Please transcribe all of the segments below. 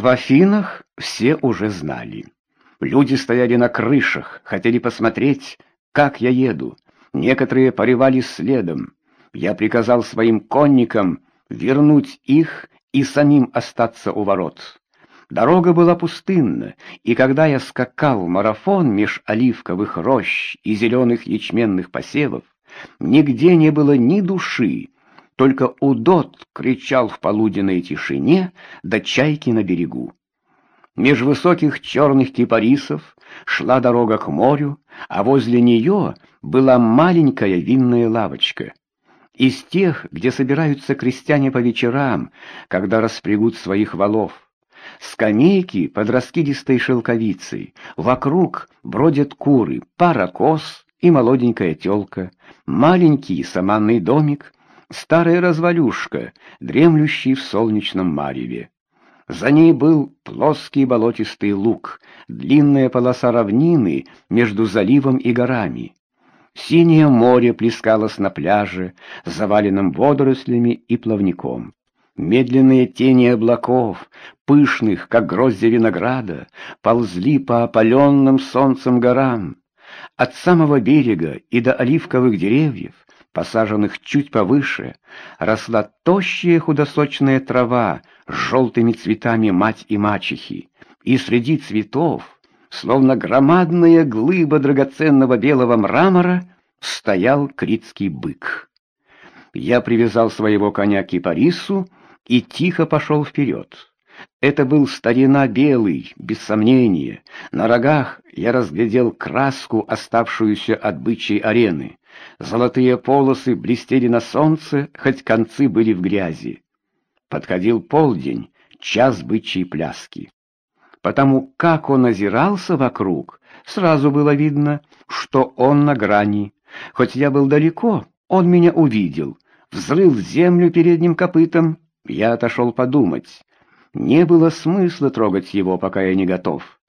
В Афинах все уже знали. Люди стояли на крышах, хотели посмотреть, как я еду. Некоторые порывались следом. Я приказал своим конникам вернуть их и самим остаться у ворот. Дорога была пустынна, и когда я скакал в марафон меж оливковых рощ и зеленых ячменных посевов, нигде не было ни души, только удот кричал в полуденной тишине до чайки на берегу. Меж высоких черных кипарисов шла дорога к морю, а возле нее была маленькая винная лавочка. Из тех, где собираются крестьяне по вечерам, когда распрягут своих валов. Скамейки под раскидистой шелковицей, вокруг бродят куры, пара коз и молоденькая тёлка, маленький саманный домик, старая развалюшка, дремлющий в солнечном мареве. За ней был плоский болотистый луг, длинная полоса равнины между заливом и горами. Синее море плескалось на пляже, заваленном водорослями и плавником. Медленные тени облаков, пышных, как гроздья винограда, ползли по опаленным солнцем горам. От самого берега и до оливковых деревьев, посаженных чуть повыше, росла тощая худосочная трава с желтыми цветами мать и мачехи, и среди цветов, словно громадная глыба драгоценного белого мрамора, стоял критский бык. Я привязал своего коня к кипарису, и тихо пошел вперед. Это был старина белый, без сомнения. На рогах я разглядел краску, оставшуюся от бычьей арены. Золотые полосы блестели на солнце, хоть концы были в грязи. Подходил полдень, час бычьей пляски. Потому как он озирался вокруг, сразу было видно, что он на грани. Хоть я был далеко, он меня увидел, взрыл землю передним копытом, я отошел подумать. Не было смысла трогать его, пока я не готов.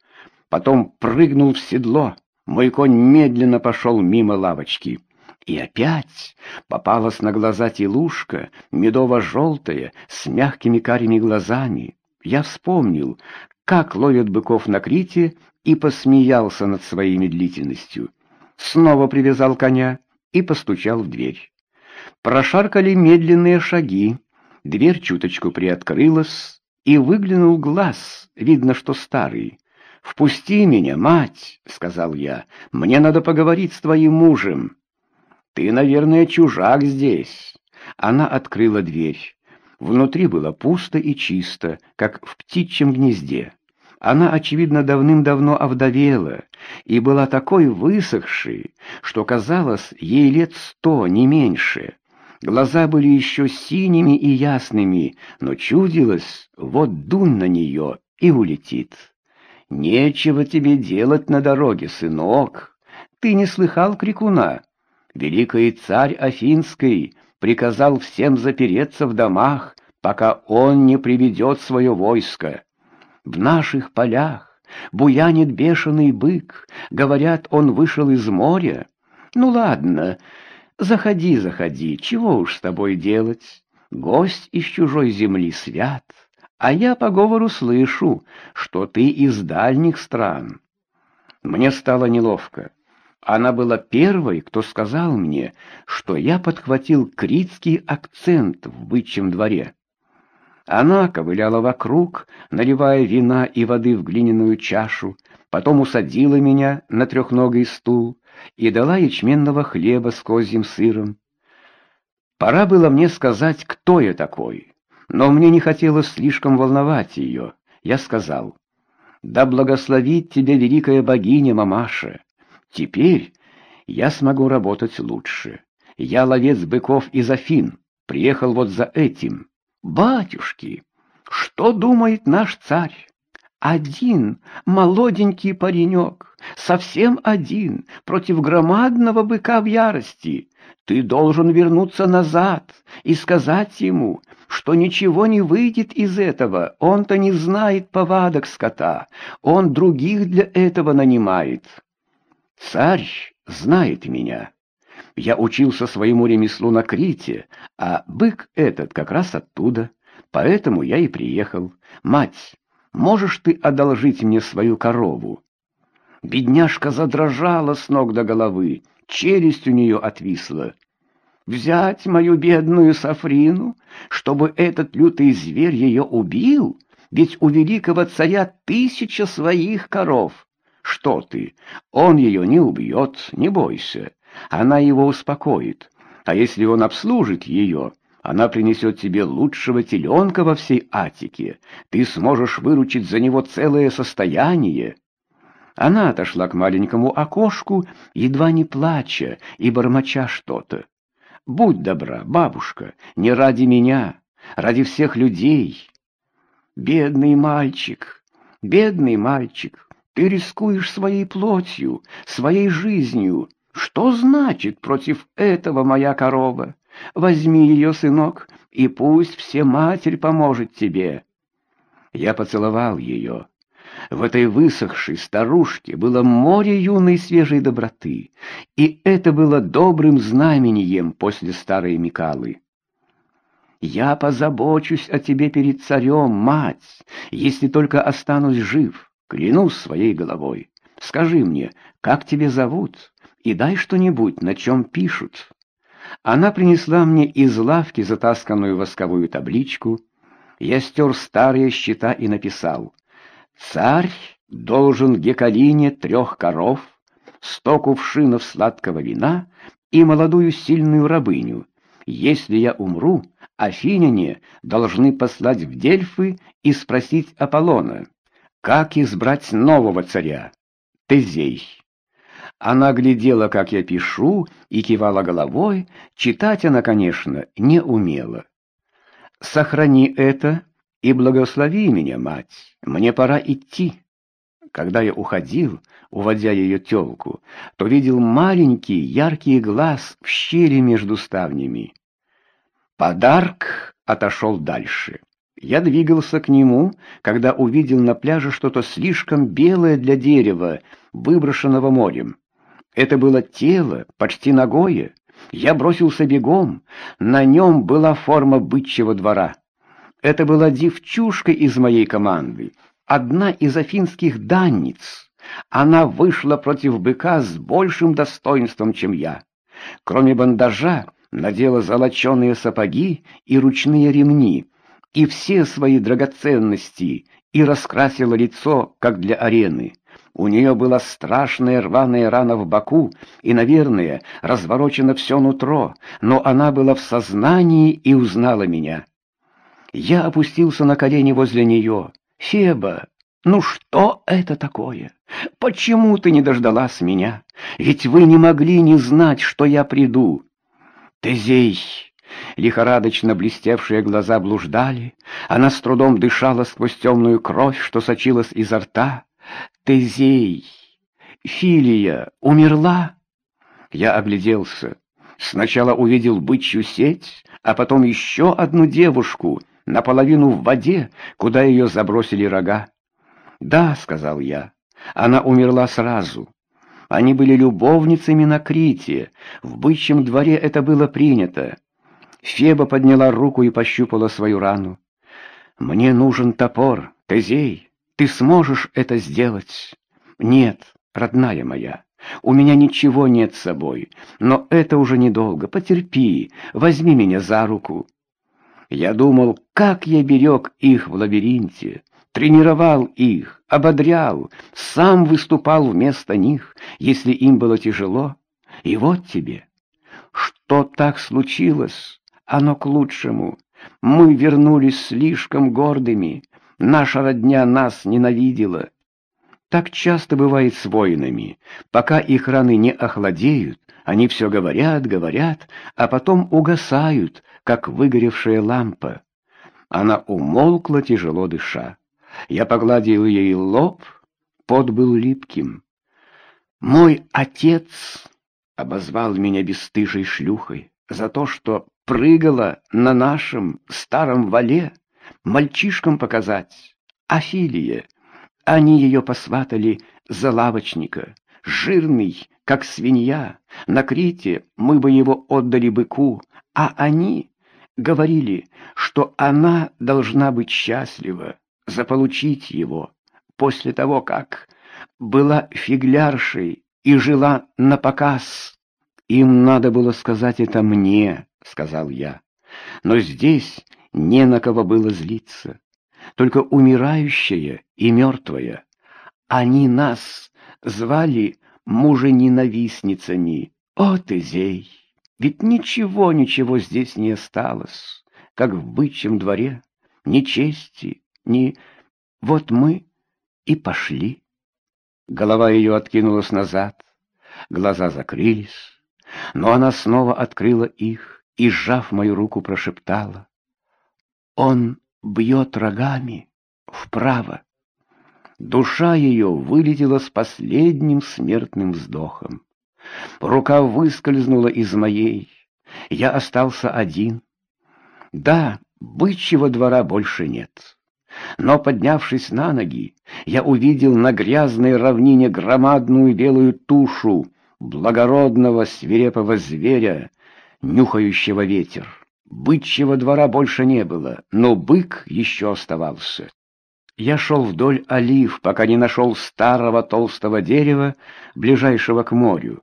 Потом прыгнул в седло. Мой конь медленно пошел мимо лавочки. И опять попалась на глаза телушка, медово-желтая, с мягкими карими глазами. Я вспомнил, как ловят быков на Крите, и посмеялся над своей медлительностью. Снова привязал коня и постучал в дверь. Прошаркали медленные шаги. Дверь чуточку приоткрылась, и выглянул глаз, видно, что старый. «Впусти меня, мать!» — сказал я. «Мне надо поговорить с твоим мужем». «Ты, наверное, чужак здесь». Она открыла дверь. Внутри было пусто и чисто, как в птичьем гнезде. Она, очевидно, давным-давно овдовела и была такой высохшей, что казалось, ей лет сто, не меньше. Глаза были еще синими и ясными, но чудилось, вот дунь на нее и улетит. Нечего тебе делать на дороге, сынок. Ты не слыхал крикуна? Великий царь Афинский приказал всем запереться в домах, пока он не приведет свое войско. В наших полях буянит бешеный бык, говорят, он вышел из моря. Ну ладно, Заходи, заходи, чего уж с тобой делать? Гость из чужой земли свят, а я по говору слышу, что ты из дальних стран. Мне стало неловко. Она была первой, кто сказал мне, что я подхватил критский акцент в бычьем дворе. Она ковыляла вокруг, наливая вина и воды в глиняную чашу, потом усадила меня на трехногий стул, и дала ячменного хлеба с козьим сыром. Пора было мне сказать, кто я такой, но мне не хотелось слишком волновать ее. Я сказал, «Да благословит тебя великая богиня, мамаша! Теперь я смогу работать лучше. Я ловец быков из Афин, приехал вот за этим. Батюшки, что думает наш царь?» Один молоденький паренек, совсем один, против громадного быка в ярости. Ты должен вернуться назад и сказать ему, что ничего не выйдет из этого. Он-то не знает повадок скота, он других для этого нанимает. Царь знает меня. Я учился своему ремеслу на Крите, а бык этот как раз оттуда. Поэтому я и приехал. Мать, можешь ты одолжить мне свою корову?» Бедняжка задрожала с ног до головы, челюсть у нее отвисла. «Взять мою бедную Сафрину, чтобы этот лютый зверь ее убил? Ведь у великого царя тысяча своих коров. Что ты, он ее не убьет, не бойся. Она его успокоит. А если он обслужит ее, она принесет тебе лучшего теленка во всей Атике. Ты сможешь выручить за него целое состояние». Она отошла к маленькому окошку, едва не плача и бормоча что-то. «Будь добра, бабушка, не ради меня, ради всех людей». «Бедный мальчик, бедный мальчик, ты рискуешь своей плотью, своей жизнью. Что значит против этого моя корова? Возьми ее, сынок, и пусть все матерь поможет тебе». Я поцеловал ее. В этой высохшей старушке было море юной свежей доброты, и это было добрым знамением после старой Микалы. «Я позабочусь о тебе перед царем, мать, если только останусь жив, клянусь своей головой. Скажи мне, как тебя зовут, и дай что-нибудь, на чем пишут». Она принесла мне из лавки затасканную восковую табличку. Я стер старые счета и написал Царь должен Гекалине трех коров, сто кувшинов сладкого вина и молодую сильную рабыню. Если я умру, афиняне должны послать в Дельфы и спросить Аполлона, как избрать нового царя, Тезей. Она глядела, как я пишу, и кивала головой, читать она, конечно, не умела. «Сохрани это и благослови меня, мать, мне пора идти. Когда я уходил, уводя ее телку, то видел маленький яркий глаз в щели между ставнями. Подарок отошел дальше. Я двигался к нему, когда увидел на пляже что-то слишком белое для дерева, выброшенного морем. Это было тело, почти ногое. Я бросился бегом, на нем была форма бычьего двора. Это была девчушка из моей команды, одна из афинских данниц. Она вышла против быка с большим достоинством, чем я. Кроме бандажа, надела золоченые сапоги и ручные ремни, и все свои драгоценности, и раскрасила лицо, как для арены. У нее была страшная рваная рана в боку, и, наверное, разворочено все нутро, но она была в сознании и узнала меня. Я опустился на колени возле нее. «Феба, ну что это такое? Почему ты не дождалась меня? Ведь вы не могли не знать, что я приду». «Тезей!» Лихорадочно блестевшие глаза блуждали, она с трудом дышала сквозь темную кровь, что сочилась изо рта. «Тезей! Филия умерла?» Я огляделся. Сначала увидел бычью сеть, а потом еще одну девушку, наполовину в воде, куда ее забросили рога. «Да», — сказал я, — «она умерла сразу». Они были любовницами на Крите, в бычьем дворе это было принято. Феба подняла руку и пощупала свою рану. «Мне нужен топор, Тезей, ты сможешь это сделать?» «Нет, родная моя, у меня ничего нет с собой, но это уже недолго, потерпи, возьми меня за руку». Я думал, как я берег их в лабиринте, тренировал их, ободрял, сам выступал вместо них, если им было тяжело. И вот тебе. Что так случилось, оно к лучшему. Мы вернулись слишком гордыми, наша родня нас ненавидела. Так часто бывает с воинами, пока их раны не охладеют, они все говорят, говорят, а потом угасают, как выгоревшая лампа. Она умолкла, тяжело дыша. Я погладил ей лоб, пот был липким. «Мой отец!» — обозвал меня бесстыжей шлюхой за то, что прыгала на нашем старом вале, мальчишкам показать. Афилия. Они ее посватали за лавочника, жирный, как свинья. На Крите мы бы его отдали быку, а они говорили, что она должна быть счастлива. заполучить его после того, как была фигляршей и жила на показ. Им надо было сказать это мне, сказал я. Но здесь не на кого было злиться. Только умирающая и мертвая. Они нас звали мужененавистницами. О, ты, зей! Ведь ничего, ничего здесь не осталось, как в бычьем дворе. Ни чести, ни... Вот мы и пошли. Голова ее откинулась назад, глаза закрылись, но она снова открыла их и, сжав мою руку, прошептала. Он бьет рогами вправо. Душа ее вылетела с последним смертным вздохом. Рука выскользнула из моей. Я остался один. Да, бычьего двора больше нет. Но, поднявшись на ноги, я увидел на грязной равнине громадную белую тушу благородного свирепого зверя, нюхающего ветер. Бычьего двора больше не было, но бык еще оставался. Я шел вдоль олив, пока не нашел старого толстого дерева, ближайшего к морю.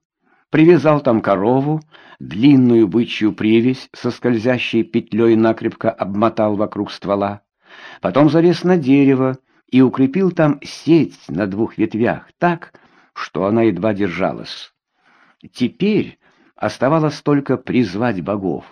Привязал там корову, длинную бычью привязь со скользящей петлей накрепко обмотал вокруг ствола. Потом залез на дерево и укрепил там сеть на двух ветвях так, что она едва держалась. Теперь оставалось только призвать богов.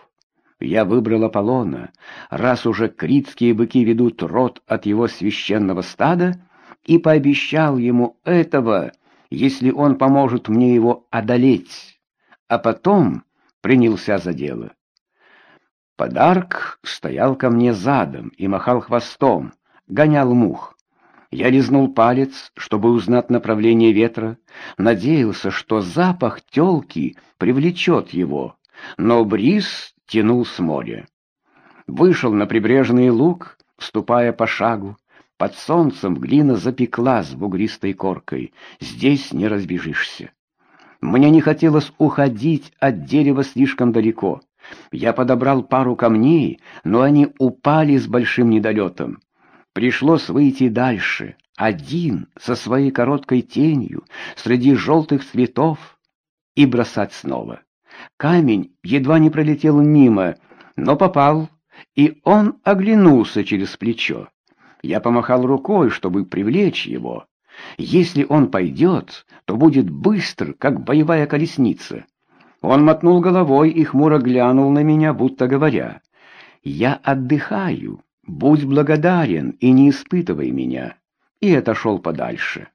Я выбрал Аполлона, раз уже критские быки ведут род от его священного стада, и пообещал ему этого, если он поможет мне его одолеть, а потом принялся за дело. Подарок стоял ко мне задом и махал хвостом, гонял мух. Я лизнул палец, чтобы узнать направление ветра, надеялся, что запах тёлки привлечет его, но бриз тянул с моря. Вышел на прибрежный луг, ступая по шагу. Под солнцем глина запеклась бугристой коркой. Здесь не разбежишься. Мне не хотелось уходить от дерева слишком далеко. Я подобрал пару камней, но они упали с большим недолетом. Пришлось выйти дальше, один, со своей короткой тенью, среди желтых цветов, и бросать снова. Камень едва не пролетел мимо, но попал, и он оглянулся через плечо. Я помахал рукой, чтобы привлечь его. Если он пойдет, то будет быстр, как боевая колесница. Он мотнул головой и хмуро глянул на меня, будто говоря, «Я отдыхаю, будь благодарен и не испытывай меня», и отошел подальше.